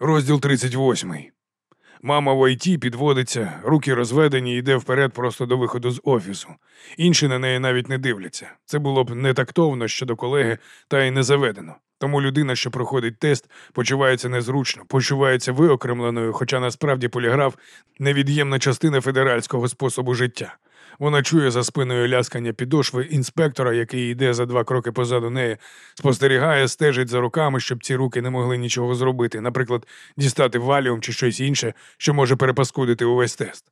Розділ 38. Мама в ІТ підводиться, руки розведені, йде вперед просто до виходу з офісу. Інші на неї навіть не дивляться. Це було б не тактовно щодо колеги, та й не заведено. Тому людина, що проходить тест, почувається незручно, почувається виокремленою, хоча насправді поліграф невід'ємна частина федеральського способу життя. Вона чує за спиною ляскання підошви інспектора, який йде за два кроки позаду неї, спостерігає, стежить за руками, щоб ці руки не могли нічого зробити, наприклад, дістати валіум чи щось інше, що може перепаскудити увесь тест.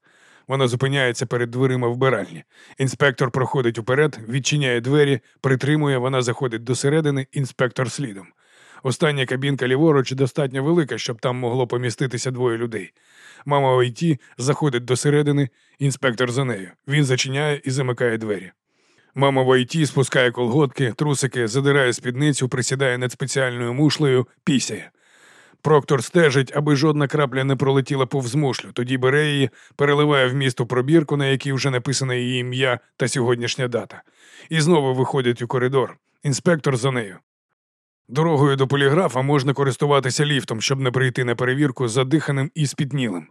Вона зупиняється перед дверима вбиральні. Інспектор проходить уперед, відчиняє двері, притримує, вона заходить досередини, інспектор слідом. Остання кабінка ліворуч достатньо велика, щоб там могло поміститися двоє людей. Мама ІТ заходить досередини, інспектор за нею. Він зачиняє і замикає двері. Мама в ІТ спускає колготки, трусики, задирає спідницю, присідає над спеціальною мушлею, пісяє. Проктор стежить, аби жодна крапля не пролетіла повз мушлю, тоді бере її, переливає в місто пробірку, на якій вже написане її ім'я та сьогоднішня дата. І знову виходить у коридор. Інспектор за нею. Дорогою до поліграфа можна користуватися ліфтом, щоб не прийти на перевірку задиханим і спітнілим.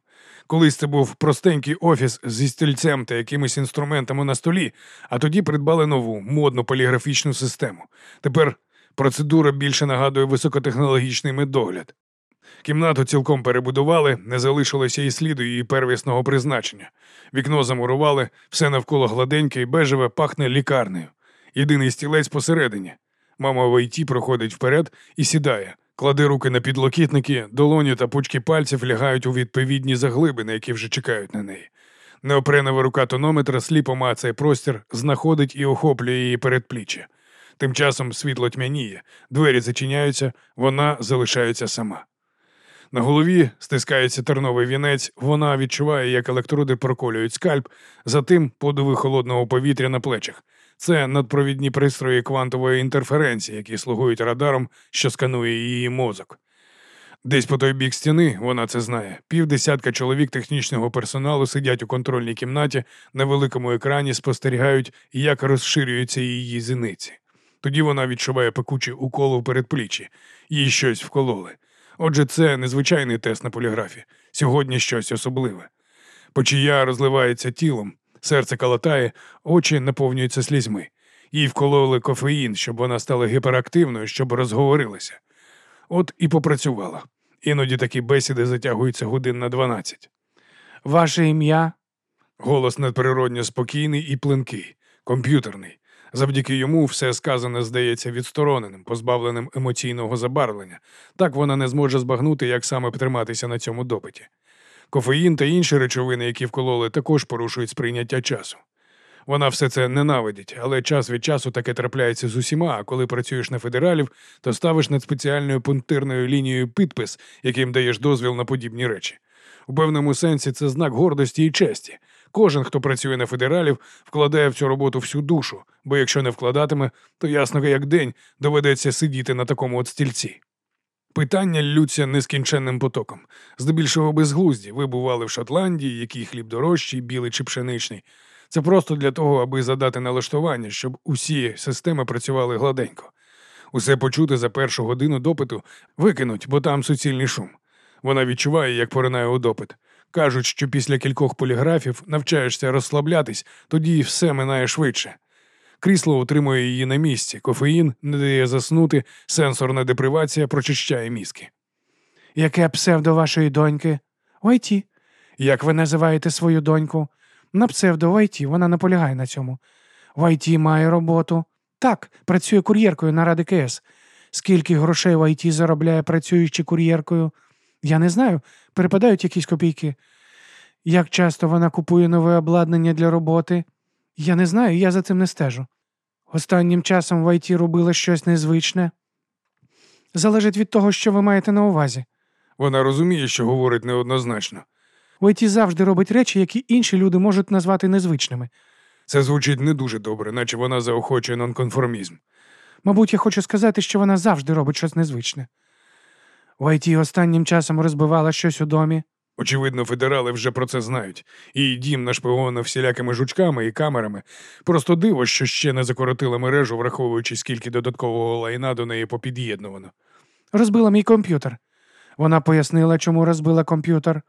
Колись це був простенький офіс зі стільцем та якимись інструментами на столі, а тоді придбали нову модну поліграфічну систему. Тепер процедура більше нагадує високотехнологічний медогляд. Кімнату цілком перебудували, не залишилося і сліду її первісного призначення. Вікно замурували, все навколо гладеньке і бежеве пахне лікарнею. Єдиний стілець посередині. Мама в ІТ проходить вперед і сідає, кладе руки на підлокітники, долоні та пучки пальців лягають у відповідні заглибини, які вже чекають на неї. Неопренова рука тонометра сліпо мацає простір, знаходить і охоплює її передпліччя. Тим часом світло тьмяніє, двері зачиняються, вона залишається сама. На голові стискається терновий вінець, вона відчуває, як електроди проколюють скальп, затим подиви холодного повітря на плечах. Це надпровідні пристрої квантової інтерференції, які слугують радаром, що сканує її мозок. Десь по той бік стіни, вона це знає, півдесятка чоловік технічного персоналу сидять у контрольній кімнаті, на великому екрані спостерігають, як розширюються її зіниці. Тоді вона відчуває пекучий укол у передпліччі, їй щось вкололи. Отже, це незвичайний тест на поліграфі. Сьогодні щось особливе. Почія розливається тілом, серце калатає, очі наповнюються слізьми. Їй вкололи кофеїн, щоб вона стала гіперактивною, щоб розговорилася. От і попрацювала. Іноді такі бесіди затягуються годин на дванадцять. Ваше ім'я? Голос надприродньо спокійний і плинкий, комп'ютерний. Завдяки йому все сказане здається відстороненим, позбавленим емоційного забарвлення. Так вона не зможе збагнути, як саме триматися на цьому допиті. Кофеїн та інші речовини, які вкололи, також порушують сприйняття часу. Вона все це ненавидить, але час від часу таке трапляється з усіма, а коли працюєш на федералів, то ставиш над спеціальною пунктирною лінією підпис, яким даєш дозвіл на подібні речі. У певному сенсі це знак гордості і честі. Кожен, хто працює на федералів, вкладає в цю роботу всю душу, бо якщо не вкладатиме, то ясно як день доведеться сидіти на такому от стільці. Питання ллються нескінченним потоком. Здебільшого безглузді. Ви бували в Шотландії, який хліб дорожчий, білий чи пшеничний. Це просто для того, аби задати налаштування, щоб усі системи працювали гладенько. Усе почути за першу годину допиту викинуть, бо там суцільний шум. Вона відчуває, як поринає у допит. Кажуть, що після кількох поліграфів навчаєшся розслаблятись, тоді все минає швидше. Крісло утримує її на місці, кофеїн не дає заснути, сенсорна депривація прочищає мізки. Яке псевдо вашої доньки? Вайті. Як ви називаєте свою доньку? На псевдо Вайті, вона наполягає на цьому. Вайті має роботу. Так, працює кур'єркою на Ради КС. Скільки грошей Вайті заробляє, працюючи кур'єркою? Я не знаю, перепадають якісь копійки. Як часто вона купує нове обладнання для роботи? Я не знаю, я за цим не стежу. Останнім часом в ІТ робила щось незвичне. Залежить від того, що ви маєте на увазі. Вона розуміє, що говорить неоднозначно. В ІТ завжди робить речі, які інші люди можуть назвати незвичними. Це звучить не дуже добре, наче вона заохочує нонконформізм. Мабуть, я хочу сказати, що вона завжди робить щось незвичне. В ІТ останнім часом розбивала щось у домі. Очевидно, федерали вже про це знають. І дім нашпиговано всілякими жучками і камерами. Просто диво, що ще не закоротила мережу, враховуючи, скільки додаткового лайна до неї попід'єднувано. Розбила мій комп'ютер. Вона пояснила, чому розбила комп'ютер.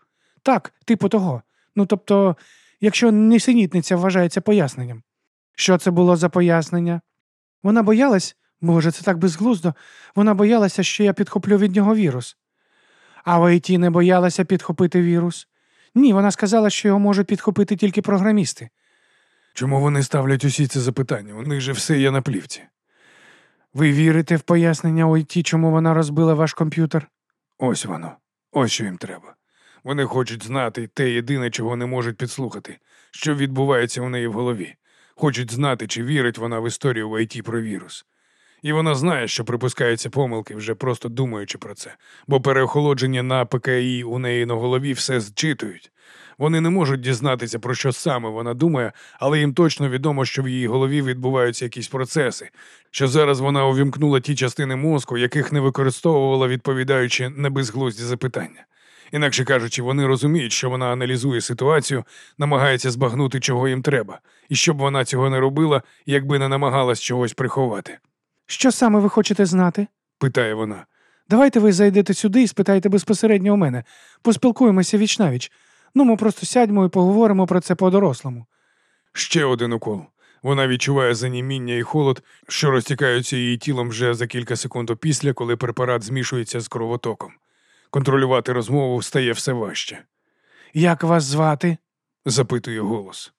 Так, типу того. Ну тобто, якщо несенітниця вважається поясненням. Що це було за пояснення? Вона боялась, боже, це так безглуздо. Вона боялася, що я підхоплю від нього вірус. А в ІТ не боялася підхопити вірус? Ні, вона сказала, що його можуть підхопити тільки програмісти. Чому вони ставлять усі ці запитання? У них же все є на плівці. Ви вірите в пояснення ОІТ, чому вона розбила ваш комп'ютер? Ось воно. Ось що їм треба. Вони хочуть знати те єдине, чого не можуть підслухати, що відбувається у неї в голові. Хочуть знати, чи вірить вона в історію в ІТ про вірус. І вона знає, що припускаються помилки, вже просто думаючи про це, бо переохолодження на ПКІ у неї на голові все зчитують. Вони не можуть дізнатися, про що саме вона думає, але їм точно відомо, що в її голові відбуваються якісь процеси, що зараз вона увімкнула ті частини мозку, яких не використовувала, відповідаючи на безглузді запитання. Інакше кажучи, вони розуміють, що вона аналізує ситуацію, намагається збагнути, чого їм треба, і щоб вона цього не робила, якби не намагалась чогось приховати. Що саме ви хочете знати? Питає вона. Давайте ви зайдете сюди і спитайте безпосередньо у мене. Поспілкуємося вічнавіч. Ну, ми просто сядьмо і поговоримо про це по-дорослому. Ще один укол. Вона відчуває заніміння і холод, що розтікаються її тілом вже за кілька секунд опісля, коли препарат змішується з кровотоком. Контролювати розмову стає все важче. Як вас звати? Запитує голос.